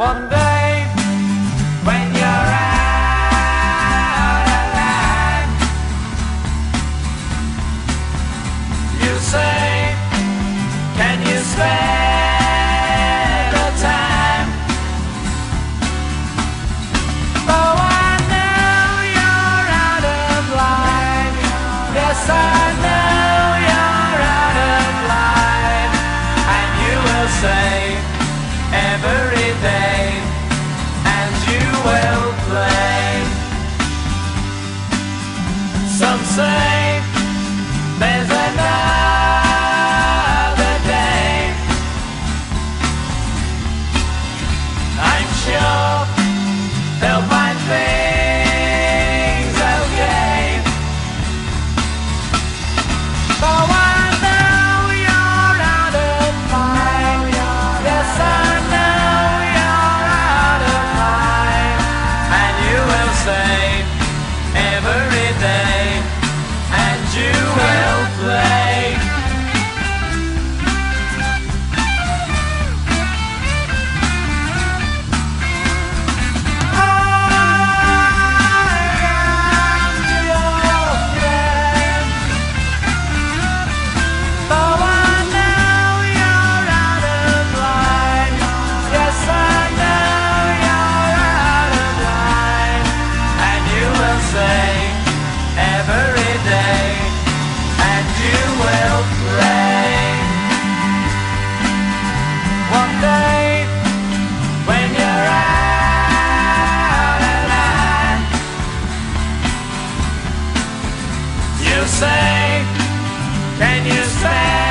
One day, There's another day. I'm sure they'll find things okay. But you say? Can you say?